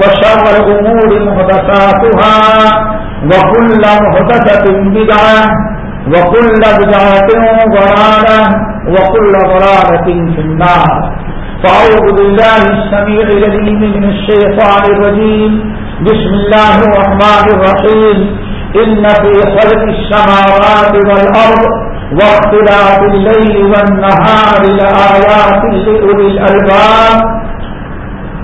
وشر الأمور محدثاتها وكل محدثة بدعة وكل بدعة ضلالة وكل ضلالة في النار. فأعوذ بالله السميع العليم من الشيطان الرجيم. بسم الله الرحمن الرحيم. إن في خلق السماوات والأرض واختلاف الليل والنهار لآيات لأولي الألباب.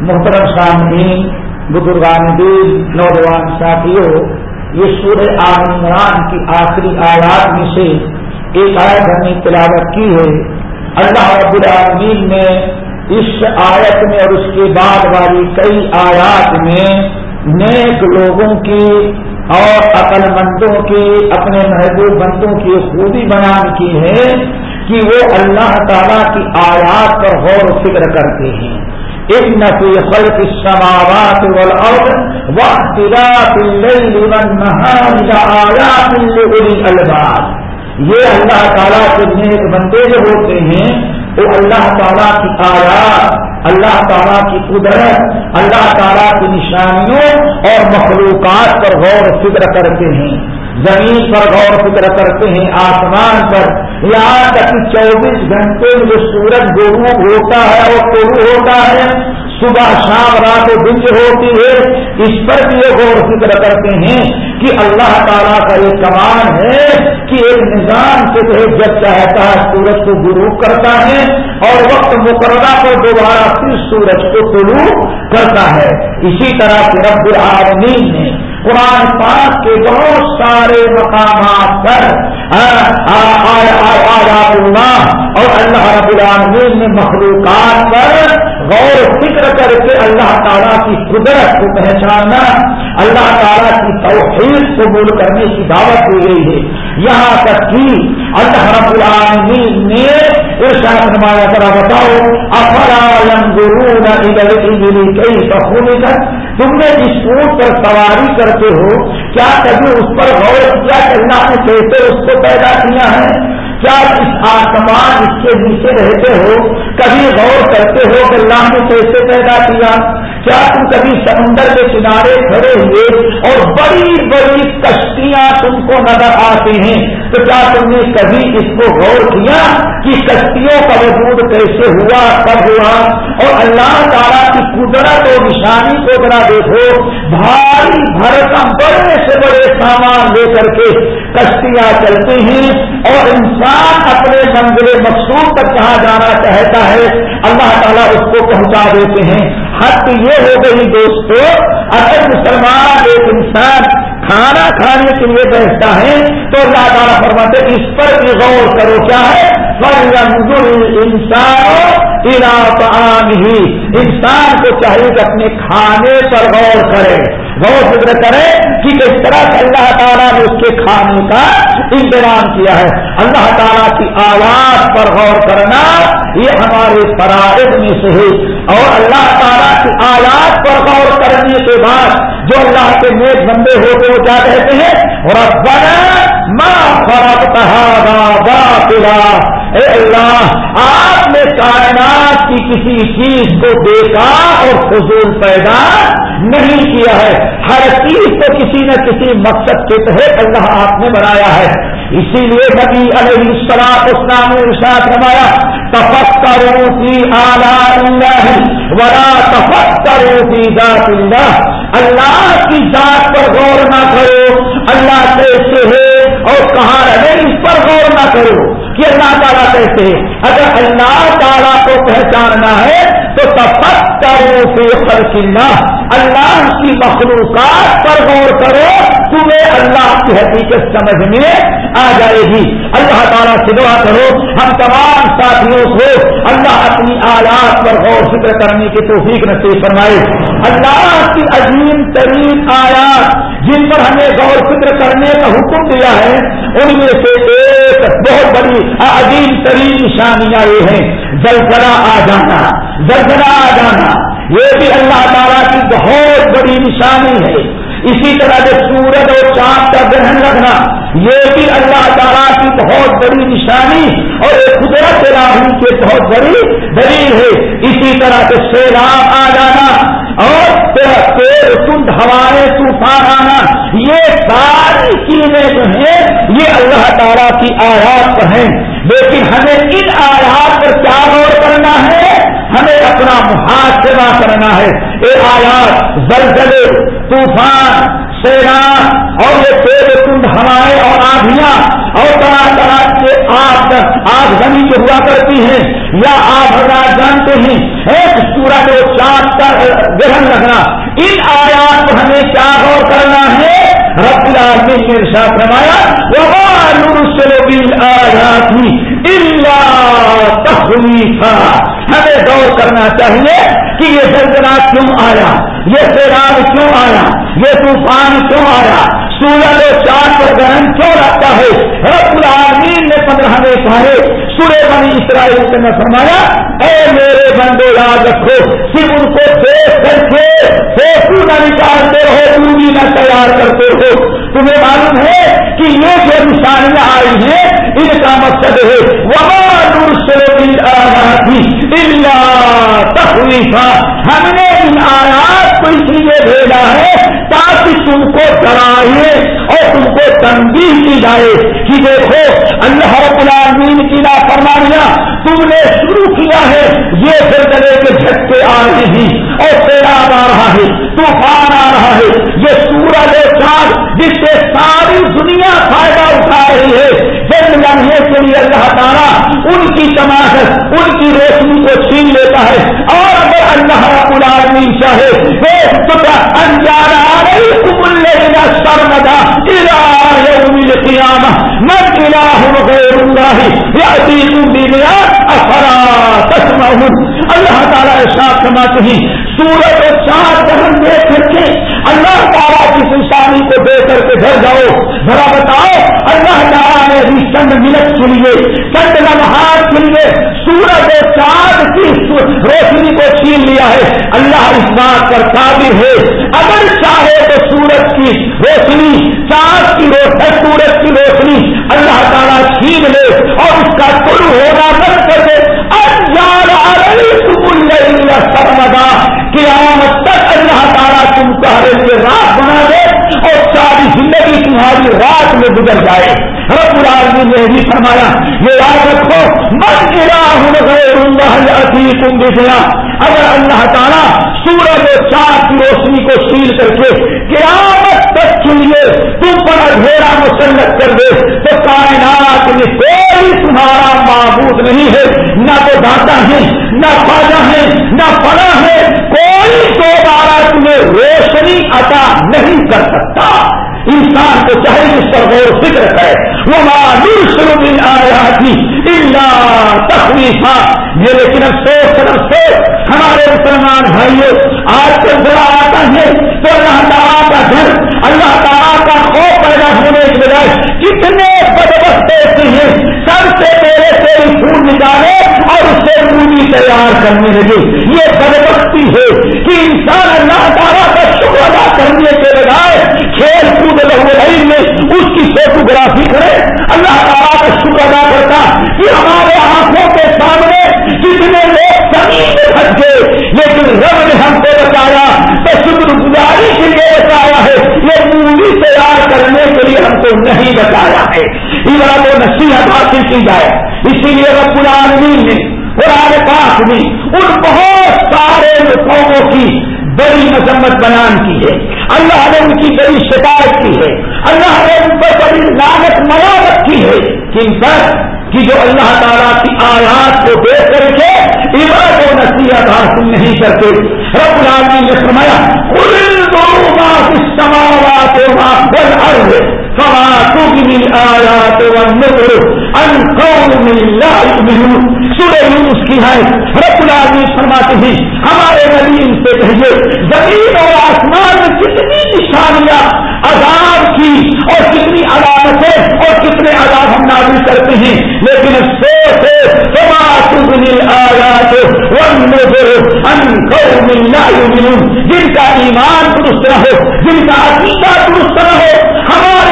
محترم سامعین بزرگان دین، نوجوان ساتھیوں، یہ سورہ آل عمران کی آخری آیات میں سے ایک آیت ہم نے تلاوت کی ہے۔ اللہ رب العالمین نے اس آیت میں اور اس کے بعد والی کئی آیات میں نیک لوگوں کی اور عقل مندوں کی، اپنے محبوب بندوں کی خوبی بیان کی ہے کہ وہ اللہ تعالی کی آیات پر غور و فکر کرتے ہیں۔ ایک نفی خلق السماوات والارض واختلاف الليل والنهار لآيات لأولي الألباب یہ اللہ تعالیٰ کے نیک بندے جو ہوتے ہیں، وہ اللہ تعالیٰ کی آیات اللہ تعالیٰ کی قدرت، اللہ تعالیٰ کی نشانیوں اور مخلوقات پر غور فکر کرتے ہیں۔ زمین پر غور فکر کرتے ہیں، آسمان پر۔ یہاں تک کہ چوبیس گھنٹے میں جو سورج غروب ہوتا ہے اور طلوع ہوتا ہے۔ صبح شام رات دن جو ہوتی ہے، اس پر بھی یہ غور فکر کرتے ہیں کہ اللہ تعالیٰ کا یہ کمان ہے کہ ایک نظام کے تحت جب چاہتا ہے سورج کو غروب کرتا ہے اور وقت مقررہ کو دوبارہ پھر سورج کو طلوع کرتا ہے۔ اسی طرح سے رب العالمین نے قرآن پاک کے بہت سارے مقامات پر اللہ اور اللہ رب العالمین نے مخلوقات پر غور کر کے اللہ تعالیٰ کی قدرت کو پہچاننا، اللہ تعالیٰ کی توحید قبول کرنے کی دعوت دی گئی ہے۔ یہاں تک کہ اللہ رب العالمین نے ارشاد نمایا ذرا بتاؤ افرالم گرو کئی بخوبی کر تم نے جس اونٹ پر سواری کرتے ہو، کیا کبھی اس پر غور کیا کہ اللہ نے کیسے اس کو پیدا کیا ہے؟ کیا اس آسمان اس کے نیچے رہتے ہو؟ کبھی غور کرتے ہو کہ اللہ نے کیسے پیدا کیا؟ کیا تم کبھی سمندر کے کنارے کھڑے ہوئے اور بڑی بڑی کشتیاں تم کو نظر آتی ہیں؟ تو کیا تم نے کبھی اس کو غور کیا کہ کشتیوں کا وجود کیسے ہوا، کب ہوا؟ اور اللہ تعالیٰ کی قدرت اور نشانی کو ذرا دیکھو۔ بھاری بھرکم بڑے سے بڑے سامان لے کر کے کشتیاں چلتی ہیں اور انسان اپنے منزل مقصود تک جہاں جانا چاہتا ہے، اللہ تعالیٰ اس کو پہنچا دیتے ہیں۔ حد یہ ہو گئی دوستو، اگر مسلمان ایک انسان کھانا کھانے کے لیے بیٹھتا ہے تو اللہ تعالیٰ فرماتے اس پر بھی غور کرو، کیا ہے؟ انسان ہی انسان کو چاہیے کہ اپنے کھانے پر غور کرے، غور فکر کرے کہ کس طرح سے اللہ تعالیٰ نے اس کے کھانے کا انتظام کیا ہے۔ اللہ تعالیٰ کی آواز پر غور کرنا یہ ہمارے فرائض میں سے ہے۔ اور اللہ تعالیٰ کی آیات پر غور کرنے کے بعد جو اللہ کے نیک بندے ہوتے وہ کیا کہتے ہیں؟ اور اے اللہ، آپ نے کائنات کی کسی چیز کو دیکھا اور فضول پیدا نہیں کیا ہے۔ ہر چیز کو کسی نہ کسی مقصد کے تحت اللہ آپ نے بنایا ہے۔ اسی لیے نبی علیہ السلام اسلام ارشاد روایا تفت کرو کی اللہ ورا تفت کرو کی ذات اللہ اللہ کی ذات پر غور نہ کرو، اللہ کیسے ہے اور کہاں رہے اس پر غور نہ کرو۔ کہ اللہ تعالیٰ کیسے ہے اگر اللہ تعالیٰ کو پہچاننا ہے تو تفت کرو فی خلق اللہ۔ اللہ کی مخلوقات پر غور کرو، تمہیں اللہ کی حقیقت سمجھ میں آ جائے گی۔ اللہ تعالیٰ سے دعا کرو۔ ہم تمام ساتھیوں کو اللہ اپنی آلات پر غور فکر کرنے کی توفیق نصیب فرمائے۔ اللہ کی عظیم ترین آیات جن پر ہمیں غور فکر کرنے کا حکم دیا ہے، ان میں سے ایک بہت بڑی عظیم ترین نشانیاں یہ ہیں۔ زلزلہ آ جانا۔ زلزلہ آ جانا۔ یہ بھی اللہ تعالیٰ کی بہت بڑی نشانی ہے۔ اسی طرح جو سورج اور چاند کا گرہن لگنا یہ بھی اللہ تعالیٰ کی بہت بڑی نشانی اور ایک قدرت راہی کی بہت بڑی دلیل ہے۔ اسی طرح سے سیلاب آ جانا اور تند ہوائیں طوفان آنا، یہ ساری چیزیں جو ہیں، یہ اللہ تعالیٰ کی آیات پر ہیں۔ لیکن ہمیں ان آیات پر کیا غور کرنا ہے؟ ہمیں اپنا محاسبہ کرنا ہے۔ یہ آیات، زلزلے، طوفان، سینا اور یہ تیز کنڈ ہوائیں اور آدھیاں اور طرح طرح کے آگ آگ زمین جو ہوا کرتی ہیں۔ یا آپ حضرات جانتے ہیں۔ ایک سورج اور چاند کا گرہن رکھنا۔ ان آیات کو ہمیں کیا غور کرنا ہے؟ رب العالمین نے ارشاد فرمایا وہ نرسل بالآیات الا تخلیفا ہمیں غور کرنا چاہیے کہ یہ زلزلہ کیوں آیا؟ یہ سیراب کیوں آیا؟ یہ طوفان کیوں آیا؟ سورج و چاند پر گرہن کیوں رکھتا ہے؟ رب العالمین نے پندرہ میں کہے سورے بنی اسرائیل سے میں فرمایا، اے میرے بندے یاد رکھو صرف ان کو دیکھ کر کے فوٹو نہ نکالتے ہو دوری نہ تیار کرتے ہو تمہیں معلوم ہے کہ یہ جو نشانیاں آئی ہیں ان کا مقصد ہے وہاں دور سے تخلیفہ ہم نے ان آیات کو اس لیے بھیجا ہے تاکہ تم کو ڈرائے اور تم کو تنگی کی جائے کہ دیکھو، اللہ رب العالمین کی نا فرمانیاں تم نے شروع کیا ہے۔ یہ زلزلے کے جھٹکے آ رہے ہیں اور سیلاب آ رہا ہے، طوفان آ رہا ہے۔ یہ سورج چاند جس سے ساری دنیا فائدہ کے لیے اللہ تعالیٰ ان کی تماشت ان کی روشنی کو چھین لیتا ہے۔ اور اگر اللہ رب العالمین چاہے وہ تو کیا سرمدا يوم القيامة من إله غير الله يأتيكم بنيات أفلا تسمعون۔ اللہ تعالیٰ ارشاد فرماتے ہیں سورج اور چار ہم دیکھ کر کے اللہ تعالیٰ کی انسانی کو دے کر کے گھر جاؤ۔ ذرا بتاؤ، اللہ تعالیٰ ابھی چند منٹ کے لیے چند لمحات کے لیے سورج چاند کی روشنی کو چھین لیا ہے۔ اللہ اس بات پر قابل ہے۔ اگر چاہے تو سورج کی روشنی، چاند کی روشنی، سورج کی روشنی اللہ تعالیٰ چھین لے اور اس کا کل ہونا بند کر دے سرمدا۔ قیامت تک اللہ تعالیٰ تم تمہارے لیے رات بنا دے اور ساری زندگی تمہاری رات میں گزر جائے۔ رب العالمین نے بھی فرمایا، یہ یاد رکھو، من اللہ تم دکھنا اگر اللہ تعالیٰ سورج اور چاند کی روشنی کو سیل کر کے قیامت تک کے لیے تم پر اندھیرا مسلط کر دے، تو کائنات میں کوئی تمہارا معبود نہیں ہے۔ نہ تو داتا ہے نہ خواجہ ہے نہ پڑا ہے کوئی دوبارہ تمہیں روشنی عطا نہیں کر سکتا۔ انسان کو چاہے اس پر غور فکر ہے وہ معلوم شروع میں آیا تھی تخلیفہ یہ لیکن افسوس افسوس۔ ہمارے مسلمان بھائیوں آج کل بڑا آتا ہے تو اللہ تعالیٰ کا گھر، اللہ تعالیٰ کا خوف پیدا ہونے کی بجائے کتنے بدبخت ایسے ہیں۔ سب سے پہلے سے پھول نکالے اور اس سے پوری تیار کرنے لگے۔ یہ بدبختی ہے۔ کی فوٹوگرافی کرے، اللہ تعالیٰ کا شکر ادا کرتا کہ ہمارے آنکھوں کے سامنے جتنے لوگ زمین میں پھنس گئے، لیکن رب نے ہم کو بتایا تو شکر گزاری کے لیے بتایا ہے، یہ مووی تیار کرنے کے لیے ہم کو نہیں بتایا ہے۔ عبادت و نصیحت حاصل کی جائے۔ اسی لیے رب العالمین نے، قرآن پاک میں ان بہت سارے لوگوں کی بڑی مذمت بیان کی ہے۔ اللہ نے ان کی بڑی شکایت کی ہے۔ اللہ نے ان پر بڑی لاگت مرامت کی ہے۔ کن پر؟ کہ جو اللہ تعالیٰ کی آیات کو دیکھ کر کے عبادت و نصیحت حاصل نہیں کرتے۔ رب العالمین نے فرمایا کل دو ماں سماوات ارد فما تغني الآيات والنذر عن قوم لا يؤمنون سورہ یونس کی ہے رب العالمین فرماتے ہیں، ہمارے نبی ان سے کہیے، زمین اور آسمان میں کتنی نشانیاں، عذاب کی اور کتنی علامتیں اور کتنے عذاب ہم نازل کرتے ہیں۔ لیکن افسوس ہے فما تغني الآيات قوم لا يؤمنون جن کا ایمان درست نہ ہو، جن کا عقیدہ درست نہ ہو، ہمارے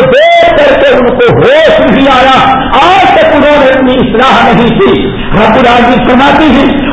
کو دیکھ کر کے ان کو ہوش نہیں آیا۔ آج تک انہوں نے اپنی اصلاح نہیں کی۔ رب العالمین فرماتی ہے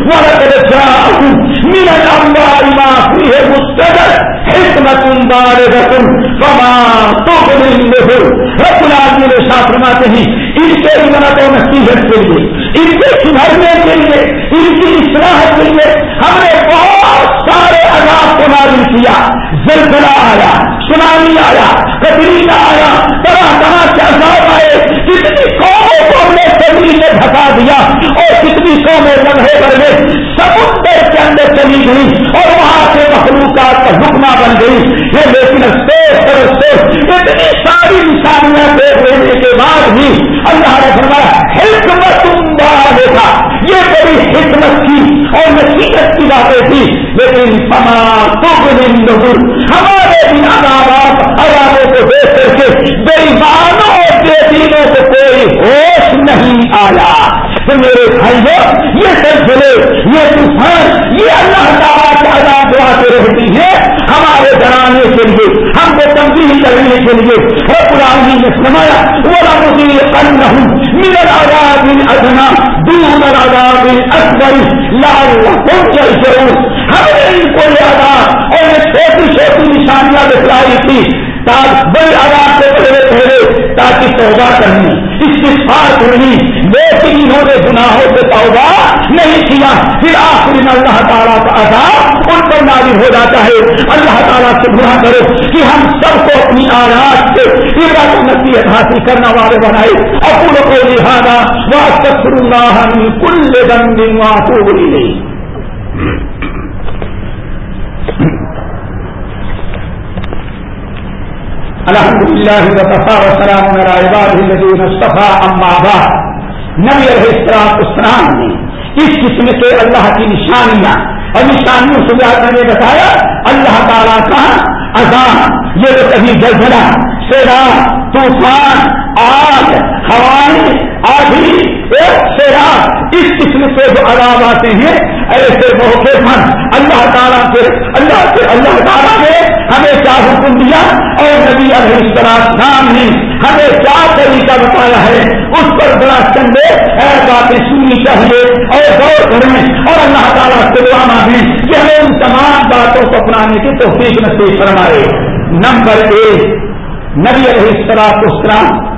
میرا معافی ہے مستقر حکمت بار رقم کما تو ہو رب العالمین نے ساتھ فرماتے ہیں، ان کے عمرت و نصیحت کے لیے، ان کے سدھرنے کے لیے، ان کی اصلاح کے لیے ہم نے بہت سارے عذاب کو نازل کیا۔ زلزلہ آیا۔ سنامی آیا کتریلا آیا، طرح طرح کے عذاب آئے۔ کتنی قوموں کو ہم نے تبدیل میں دھکا دیا اور کتنی قومیں لمحے بڑھ گئے سمندر کے اندر چلی گئی اور وہاں سے مخلوقات کا حکمہ بن گئی یہ لیکن افسوس اور افسوس، اتنی ساری نشانیاں دیکھ لینے کے بعد بھی اللہ نے فرمایا حکمت دیکھا۔ یہ بڑی حکمت کی اور نصیحت کی باتیں تھی لیکن تمام تو ہمارے بھی آداب عذابوں کو دیکھ کر کے بے مانوں بے دینوں کو کوئی ہوش نہیں آیا۔ تو میرے بھائیوں یہ سلسلے یہ طوفان، یہ اللہ تعالیٰ کے عذاب دعاتے رہتی ہے۔ ہمارے جنانے کے لیے، ہم کو تنظیم کرنے کے لیے وہ پرانی نے سنایا وہ مجھے ان میرا آزاد ادنا دور آزاد اکبر لال ضرور ہم نے ان کو یاد اور یہ چھوٹی چھوٹی نشانیاں دکھلائی تھی۔ بڑے آواز سے پہلے پہلے، تاکہ توبہ کرنی۔ استفار کرنی لیکن انہوں نے گناہوں سے توبہ نہیں کیا۔ پھر آخری میں اللہ تعالیٰ کا عذاب ان پر نازل ہو جاتا ہے۔ اللہ تعالیٰ سے گناہ کرو کہ ہم سب کو اپنی آرات سے عبرت نصیحت حاصل کرنا والے بنائے۔ اپن کو لہٰذا واسطر اللہ کل دن دن واسو نہیں الحمد للہ وكفى وسلام على عباده الذين اما بعد۔ نبی علیہ السلام اسلام نے اس قسم کے اللہ کی نشانیاں اور نشانیوں سے میں نے بتایا، اللہ تعالیٰ کا اذان یہ تو کبھی جلزلہ سیرا طوفان، آگ، ہوائیں آدھی سیرا اس قسم سے جو عذاب آتے ہیں، ایسے موقع پر اللہ تعالیٰ سے اللہ سے اللہ تعالیٰ نے ہمیں کیا حکم دیا؟ اور نبی علیہ السلام، نام نے ہمیں کیا طریقہ بتایا ہے؟ اس پر بڑا چندے باتیں سننی چاہیے۔ اور غور کریں، اور اللہ تعالیٰ سے دعا مانگیں کہ ہمیں ان تمام باتوں کو اپنانے کی توفیق نصیب فرمائے۔ نمبر ایک، نبی علیہ السلام اسلام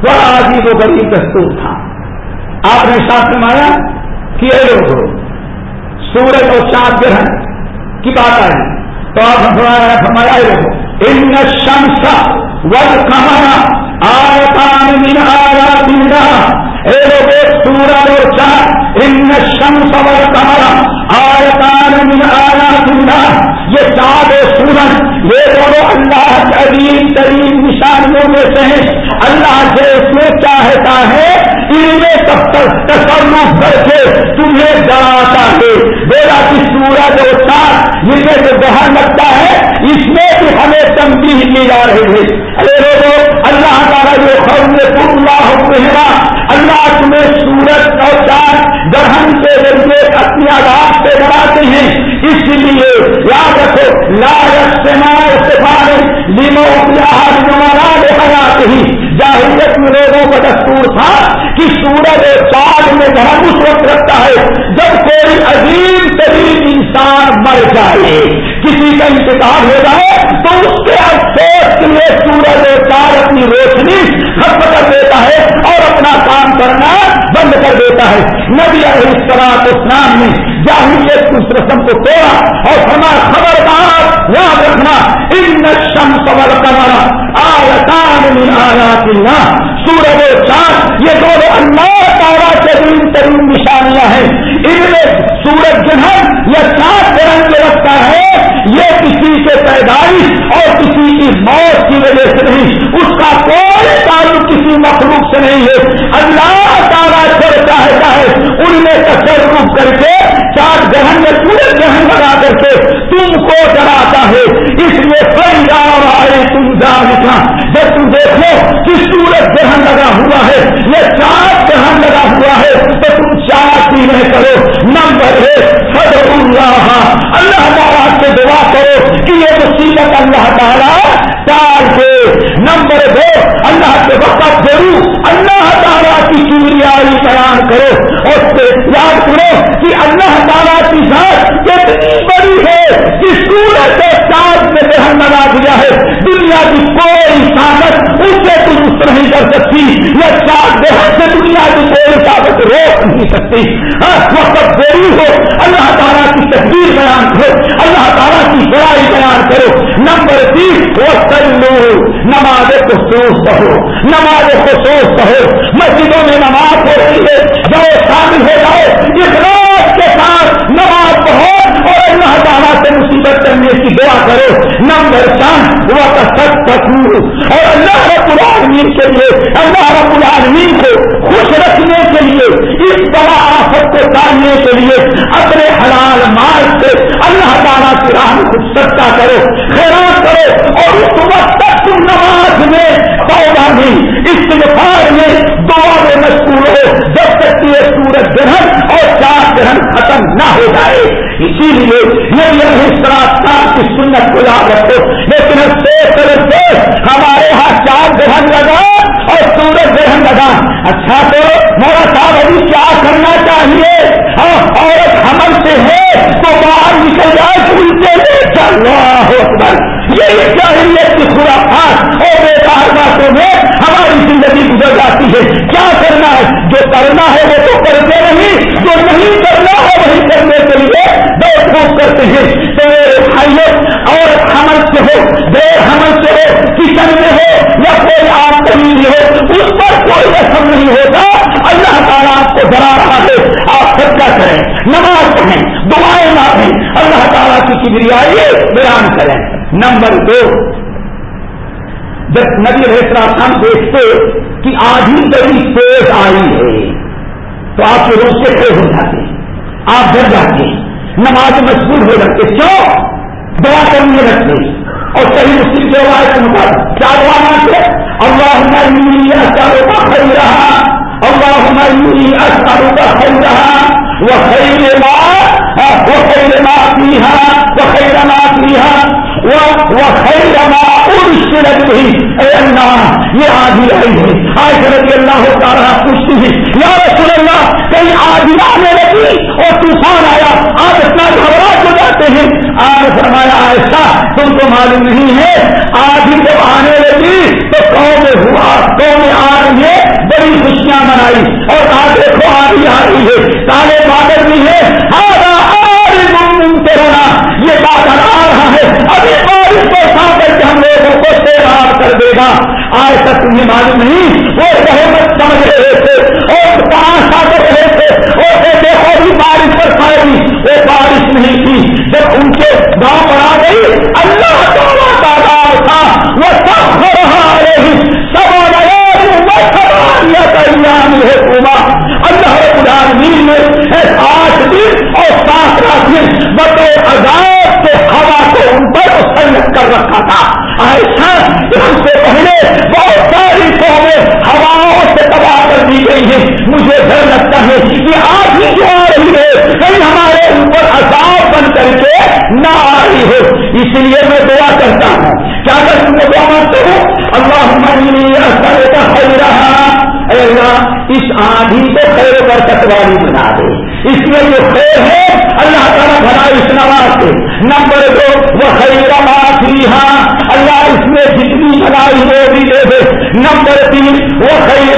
بڑا عجیب و غریب دستور تھا۔ آپ نے ساتھ مایا کہ اے لوگ سورج اور چاند گرہن کی بات آئی۔ تو آپ فرمایا ان شمسا ول کمرا آرتان من آیا دینا اے لوگ سورج اور چاند ان شمس ول کمرا آرتان من آیا دینا یہ چاند و سورج یہ دونوں اللہ عظیم ترین نشانیوں میں سے ہیں۔ اللہ جیسے چاہتا ہے ان میں تصرف کر کے تمہیں ڈراتا ہے۔ میرا کی سورج اور چار جسے جو گہر لگتا ہے، اس میں بھی ہمیں تنبیہ کی جا رہی ہے۔ ارے لوگوں، اللہ تعالیٰ جو خبر تم اللہ کہنا، اللہ تمہیں سورج اور چار گرہن کے ذریعے اپنی آداب سے ڈراتے ہیں۔ اس لیے یاد رکھو لاجت سے مار سے لیمو کی حیات ہی۔ جاہلیت میں لوگوں کا دستور تھا کہ سورج اور چاند میں گھر اس وقت رکھتا ہے جب کوئی عظیم ترین انسان مر جائے۔ کسی کا انتظار ہو جائے تو اس کے افسوس ایک ایک سورج اور چار اپنی روشنی ختم کر دیتا ہے اور اپنا کام کرنا بند کر دیتا ہے۔ نبی علیہ السلام اسلام نے جاہلیت اس رسم کو توڑا اور ہمارا خبردار، یاد رکھنا، ان شمس والقمر آیتان من آیات اللہ۔ سورج و چاند، یہ دونوں اللہ تعالیٰ کے دین ترین نشانیاں ہیں۔ ان میں سورج گرہن یا چاند گرہن جو رکھتا ہے، یہ کسی کے پیدائش اور کسی کی موت کی وجہ سے نہیں۔ اس کا کوئی تعلق کسی مخلوق سے نہیں ہے۔ اللہ تعالیٰ جو چاہتا ہے، ان میں تصرف کر کے چاند گرہن میں پورے گرہن لگا کر کے تم کو ڈراتا ہے۔ اس لیے پریوار آئے تم جاننا جب تم دیکھو کہ سورج گرہن لگا ہوا ہے، یہ چار جہاں لگا ہوا ہے، تو تم چار کرو، نمبر ایک فضر اللہ اللہ تعالیٰ سے دعا کرو کہ یہ مصیبت اللہ تعالیٰ ٹال دے۔ نمبر دو، اللہ کے وقت ضرور اللہ تعالیٰ کی چوریائی بیان کرو اور یاد کرو کہ اللہ تعالیٰ کی ذات اتنی بڑی ہے کہ سورج کے چار میں دہن لگا دیا ہے دنیا کی کوئی طاقت اسے درست نہیں کر سکتی سکتی یہ چار بہت سے دنیا کی کوئی طاقت روک نہیں سکتی۔ وقت دیری ہو، اللہ تعالیٰ کی تقدیر بیان کرو، اللہ تعالیٰ کی بڑائی بیان کرو۔ نمبر تین وہ لو نماز کو سوچ نماز کو سوچ مسجدوں میں نماز ہو رہی ہے، جاؤ، شامل ہو جاؤ۔ روز کے ساتھ نماز پڑھو اور اللہ تعالیٰ سے مصیبت کرنے کی دعا کرو۔ نمبر چار وہ سب اور اللہ رب العالمین کے لیے، اللہ رب العالمین کو خوش رکھنے کے لیے، اس بڑا آفت کو ڈالنے کے لیے، اپنے حلال مال سے اللہ تعالیٰ کی راہ کو سچا کرو، خیرات کرو۔ اور اس وقت تک تم نماز میں پودا نہیں استغفار میں دعا میں مشغول ہو، جب تک یہ سورج گرہن اور چار گرہن ختم نہ ہو جائے۔ اسی لیے یہ اس طرح کی سنت کو یاد رکھو لیکن سے ہمارے یہاں چار گرہن لگا اور سورج گرہن لگا اچھا تو میرا صاحب ابھی کیا کرنا چاہیے؟ ہاں، عورت حمل سے ہے تو باہر نکل جائے تو الٹے لے چل رہا یہی چاہیے کہ خدا خاص اور بیکار باتوں میں ہماری زندگی گزر جاتی ہے۔ کیا کرنا ہے؟ جو کرنا ہے وہ تو کرتے نہیں جو نہیں کرنا ہے وہی کرنے کے لیے دوڑ کرتے ہیں۔ تو بھائیوں اور حمل سے ہو دیر حمل سے ہو کچن میں ہو یا کوئی آپ کہیں ہو، اس پر کوئی رسم نہیں ہوتا۔ اللہ تعالیٰ آپ کو ڈرا رہا ہے۔ آپ سچا کریں، نماز پڑھیں، دعائیں مانگیں۔ اللہ تعالیٰ کی کبریائی بیان کریں۔ نمبر دو، جب نبی رہتا دیکھتے کہ آدھی بڑی تیز آئی ہے، تو آپ کے روز سے کھڑے ہو جاتے آپ ڈر جاتے نماز مشغول ہو جاتے کیوں؟ دعا کرنے لگتے اور صحیح مسلم کے روایت کے مطابق، کیا دعا مانگتے؟ اللہ ہماری اچاروں کا خرید رہا اللہ ہماری اچاروں کا خرید رہا وہ خرید ماں وہ خرید ماں کی وہ خیر ماں کی وہ خیر ماں شرک بھی اے اللہ، یہ آدھی آئی ہے۔ آج رضی اللہ ہوتا رہا پوچھتی ہے، یا رسول اللہ کئی آدھی آنے لگی اور طوفان آیا؟ اتنا گھبرا ہو جاتے ہیں؟ آج فرمایا ایسا تم کو معلوم نہیں ہے آدھی جب آنے لگی تو قوم ہوا، قوم آ رہی ہے، بڑی خوشیاں منائی اور آج دیکھو آدھی آ رہی ہے۔ اس آدھی کو خیر برکت والی بنا دے۔ اس میں جو خیر ہے، اللہ تعالیٰ بنا اس نواز سے نمبر دو، وہ خیر معافی ہاں۔ اللہ اس میں جتنی بھلائی وہ بھی دے دے۔ نمبر تین، وہ خیر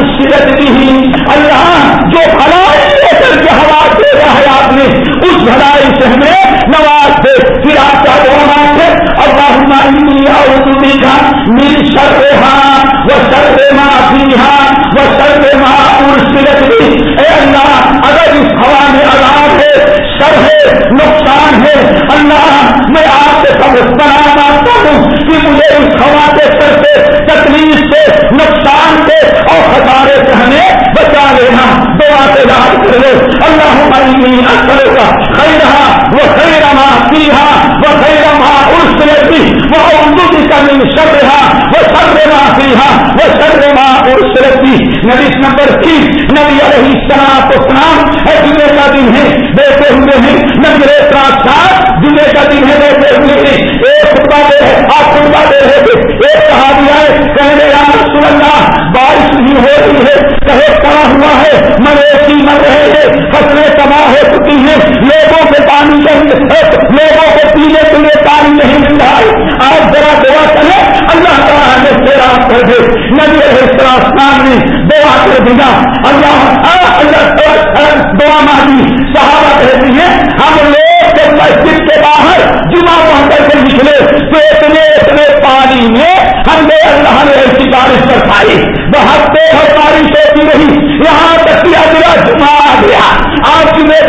سیرت بھی اللہ جو بھلائی لے کر کے ہوا دے رہا ہے آپ نے، اس بھلائی سے ہمیں نواز دے۔ پھر آپ کا دعا اللہ اردو کا مل ہاں وہ سر ماں ہاں وہ سر ماں اے اللہ، اگر اس ہوا میں آزاد ہے ہے، نقصان ہے، اللہ، میں آپ سے سب بنا ہوں کہ مجھے اس ہوا کے سر سے تکلیف سے، نقصان سے اور خسارے سے ہمیں بچا لینا۔ دعا سے یاد کر اللہ اثر کا خیرہ وہ خیرما وہ رہا سیاح وہ سب رہا ارسلتی نبی نمبر تین نبی علیہ السلام تو سلام۔ ہے جمعے کا دن ہے بیٹھے ہوئے ہیں، نبی ساتھ۔ جمعے کا دن ہے بیٹھے ہوئے ہیں۔ ایک خطبہ دے ہے آپ خطبہ دے رہے تھے ایک کہا دیا کہنے یا رسول اللہ، بارش نہیں ہو رہی ہے۔ کہے پڑا ہوا ہے؟ مویشی مر رہے ہیں۔ فصلیں تباہ ہو چکی ہیں۔ لوگوں کو پانی لوگوں کو پینے کے لیے پانی نہیں مل رہا ہے۔ آپ ذرا دعا کریں اللہ کر دے۔ نبی السلام نے دعا کر دیا۔ اللہ اللہ اچھا دعا مانگی۔ صحابہ کہتی ہیں، ہم لوگ جب مسجد کے باہر جمعہ پڑھ کر کے نکلے تو اتنے اتنے پانی میں ہم نے اللہ نے ایسی بارش برسائی۔ بہت تیز بارش ہوتی رہی۔ یہاں تک کیا گیا جمعہ آ گیا۔ آپ جمعے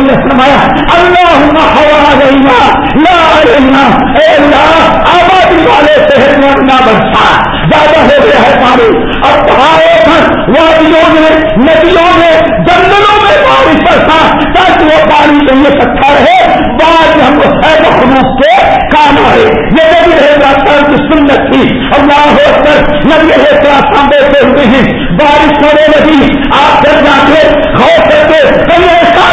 اللہ تو نے فرمایا اللہ ہوا رہنا نہ اے اللہ، آبادی والے شہر میں نہ برسا زیادہ ہو گیا ہے پانی۔ اب پہاڑوں پر وادیوں میں ندیوں میں جنگلوں میں بارش برسا تاکہ وہ پانی کے لیے اکٹھا رہے۔ بعد ہم مخلوق کے کام آئے۔ یہ نبی رہے کی سنت تھی۔ اللہ ہو کر نبی رہے بیٹھے ہوئے ہیں۔ بارش ہونے لگی۔ آپ جب جا کے خوف کرتے کہیں ایسا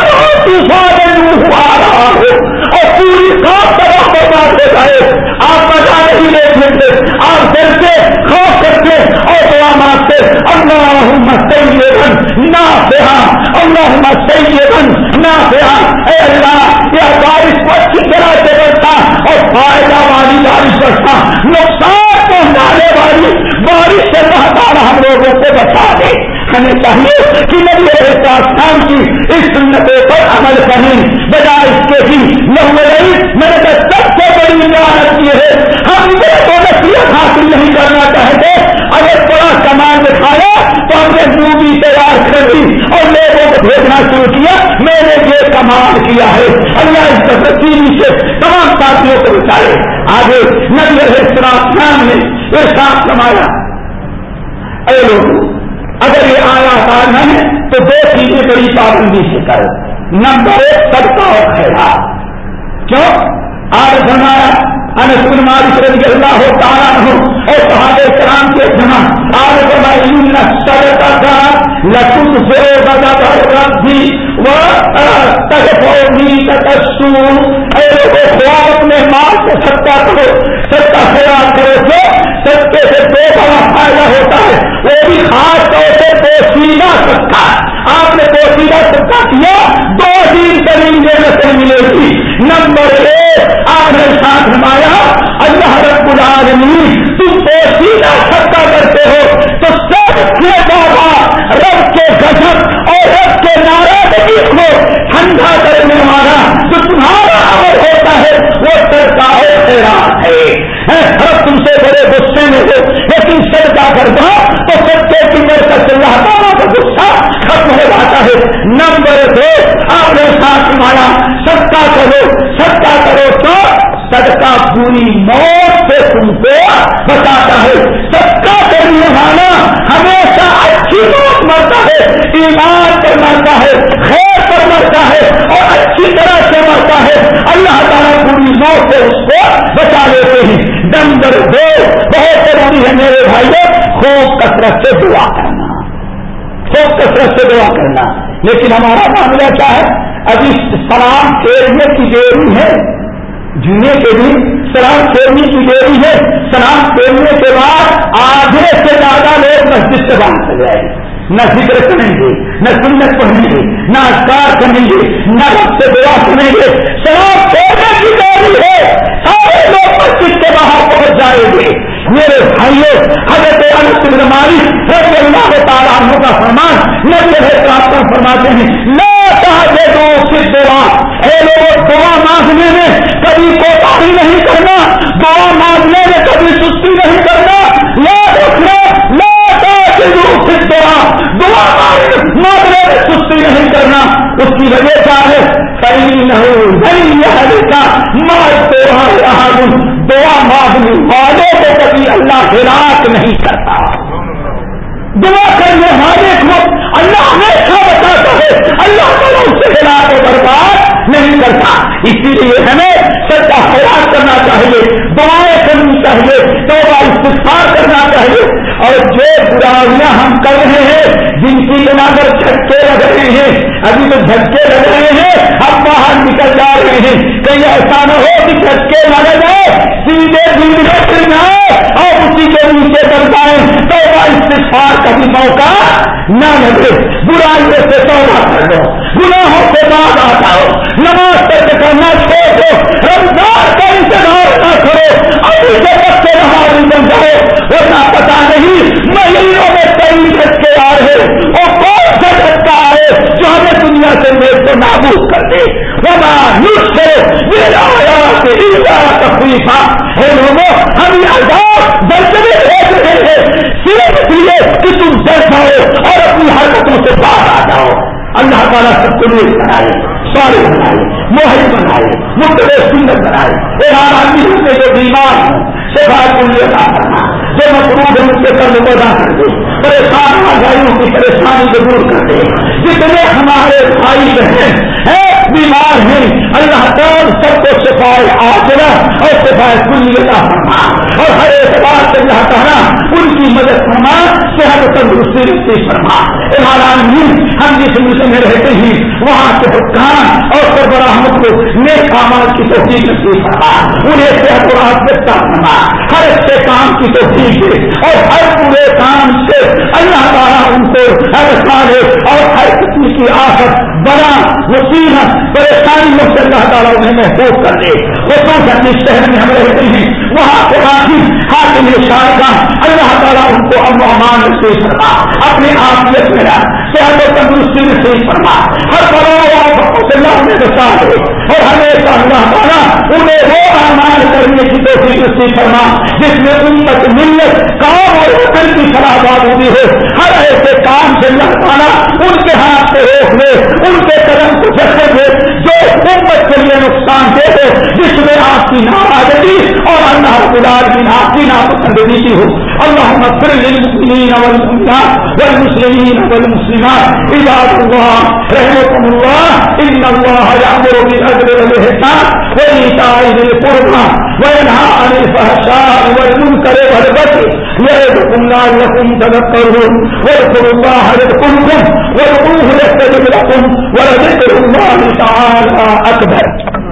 طوفان ہوا رہا ہو اور پوری خوف طرح برباد ہو جائے آپ بجا نہیں لے سکتے۔ آپ ڈرتے خوف کرتے اور دعا مانگتے اللہ سیدن نہ سہا اللہ سیدن نہ سہا اے اللہ یہ بارش کو اچھی طرح سے کرتا اور فائدہ والی بارش کرتا نقصان پہنچانے والی بارش ہم لوگوں کو بتا دے۔ ہمیں چاہیے کہ نبی شام کی اس سنتوں پر عمل کریں۔ بجائے اس کے بھی میں نے سب سے بڑی عمارت کی ہے، ہم یہ تو نصیحت حاصل نہیں کرنا چاہتے۔ اگر بڑا سامان دکھایا تو ہم نے مووی تیار کر دی اور لوگوں کو بھیجنا شروع کیا۔ میں نے یہ کمال کیا ہے۔ اللہ اس تبدیلی سے تمام ساتھیوں کو بچائے۔ آگے نبی السلام نے ارشاد کمایا اے لوگ، اگر یہ آیا کار ہے، تو دو چیزیں بڑی پابندی سے کرو۔ نمبر ایک سب اور خیرات۔ کیوں؟ آج بنایا انسل مالک رضی اللہ تعالیٰ ہو اور صحابہ کرام کے جمع آج بنا سڑکا کا لکھن سے بتا بھی وہ خواب اپنے مال کو سچا کرو سچا خیال کرو تو سچے سے دو بڑا فائدہ ہوتا ہے۔ وہ بھی خاص طور سے پوشیدہ سچا آپ نے پوشیدہ سچا کیا؟ دو دن زمین دینے سے ملے گی۔ نمبر ایک، آپ نے ساتھ نمایا اللہ رب العالمین، تم پوشیدہ سچا کرتے ہو تو سب سے بابا رب کے گزب اور رب کے ناراضگی کو ٹھنڈا کرنے والا جو تمہارا عمل ہوتا ہے، وہ سرکا ہے۔ خیرات ہے رب، تم سے بڑے غصے میں ہو لیکن سرکا کر دو تو سچے کی میرے اللہ تعالیٰ کا غصہ ختم ہو جاتا ہے نمبر دو آپ نے ساتھ مانا سچا کرو سچا کرو تو صدقہ پوری موت سے تم کو بتاتا ہے۔ سب کرنے والا ہمیشہ اچھی موت مرتا ہے، ایمان پر مرتا ہے، خیر پر مرتا ہے اور اچھی طرح سے مرتا ہے۔ اللہ تعالیٰ پوری موت سے اس کو بچا لیتے ہیں۔ نمبر دو بہت ضروری ہے میرے بھائیوں خوب کثرت سے دعا کرنا۔ خوب کثرت سے دعا کرنا۔ لیکن ہمارا معاملہ کیا ہے؟ ابھی سلام پھیرنے کی دیری ہے۔ جمعے کے دن شراب پھیرنے کی دیری ہے۔ شراب پھیرنے کے بعد آدھے سے زیادہ لوگ مسجد سے باہر چل جائیں گے نہ ذکر کریں گے، نہ سنت پڑھیں گے، نہ اسکار کریں گے، نہ سے دعا سنیں گے۔ شراب پھیرنے کی دیری ہے سارے لوگ مسجد سے باہر پہنچ جائیں گے میرے بھائیوں حضرت انس مالک رضی اللہ تعالیٰ عنہ کا فرمان نبی ہے فرماتے ہیں نہ چاہتے دو صرف دعا اے لوگ دعا مانگنے میں کبھی کوتاہی نہیں کرنا دعا مانگنے میں کبھی سستی نہیں کرنا یاد رکھنا نہ چاہتے دو صرف دعا دعا مانگنے میں سستی نہیں کرنا اس کی وجہ کیا ہے کئی نہیں کا مار دعا دعا مانگنے والے کو کبھی اللہ ہلاک نہیں کرتا دعا کرنے والے کو اللہ ہمیشہ بتاتا ہے اللہ تعالیٰ اس سے ہلاک برباد نہیں کرتا اسی لیے ہمیں سچا خیال کرنا چاہیے دعائیں کرنی چاہیے تو استفار کرنا چاہیے اور جو برائیاں ہم کر رہے ہیں، جن کی بنا کر جھٹکے لگ رہے ہیں، ابھی تو جھٹکے لگ رہے ہیں، ہم باہر نکل جا رہے ہیں۔ کہیں ایسا نہ ہو کہ جھٹکے لگ جائے، سیدھے دن میں پھر جائے اور اسی کے نیچے کر جائیں۔ تو استفار کا بھی موقع نہ لگے برائیوں سے توبہ کر لو، گناہوں سے بعد آ جاؤ، نماز پڑھ کرنا چھوڑ دو، رمضان کا انتظار نہ کرو، ابھی سے بچے نماز بن جائے، ورنہ پتا نہیں مہینوں میں کئی جھٹکے آ رہے، اور کون سا جھٹکا آئے جو ہمیں دنیا سے میز نابود کر دے۔ وما نسخے میرا تفریح ہے لوگوں ہم آزاد درجنے بھیج رہے ہیں۔ صرف اس لیے کہ تم ڈر جاؤ اور اپنی حرکتوں سے باہر آ جاؤ۔ اللہ تعالیٰ سب کو نیک بنائے سوری بنائے موہی بنائے مختلف سندر بنائے۔ ایک آر آدمی سے جو بیمار ہوں سفارت کو لیے کرنا جو مقروب ہے ان کے کرنے کو ادا کر دے۔ پریشان آزادیوں کی پریشانی کو دور کر جتنے ہمارے بھائی بہن ہیں، بیمار ہیں، اللہ تعالیٰ سب کو سفائی آچرا اور سفائی کلیتا فرما اور ہر اعتبار سے اللہ تعالیٰ ان کی مدد فرما، صحت تندرستی رکھتی فرما۔ ایمان ہم جس ملک میں رہتے ہیں، وہاں کے حکام اور سربراہوں کو نیک کامات کی توفیق نصیب فرما۔ انہیں صحت و آفتا فرما۔ ہر اچھے کام کی توفیق دے اور ہر پورے کام سے اللہ تعالیٰ ان کو ہر سارے اور ہر قسم کی آفت، بڑا مصیبت پریشانی سے اللہ تعالیٰ انہیں محفوظ کر دے۔ خصوصاً جس شہر میں ہم رہتے ہیں، وہاں کے باقی حاکم شاہ کا اللہ تعالیٰ تعالیٰ ان کو ام امان نصیب فرما اپنے آپ میں میرا صحت و تندرستی نصیب فرما۔ ہر بڑا اللہ انہیں بچا دے اور ہمیشہ اللہ تعالیٰ انہیں وہ امان کرنے کی توفیق نصیب فرما، جس میں امت، ملت کام اور وطن کی خراب ہوتی ہے۔ ہر ایسے کام سے اللہ تعالیٰ ان کے ہاتھ سے روک لے، ان کے قدم کو جھٹکے دے امت کے لیے نقصان دے دے جس میں آپ کی ناراضگی اور اللہ بلال کی آپ کی ناپسندگی کی ہو۔ اللہ مغفر للمسلمين والمسلمات والمسلمين والمسلمات۔ عباد الله رحمكم الله إن الله يأمر بالعدل والإحسان وإيتاء ذي القربى وينهى عن الفحشاء والمنكر والبغي يعظكم لعلكم تذكرون واذكروا الله يذكركم وادعوه يستجب لكم ولذكر الله تعالى اکبر۔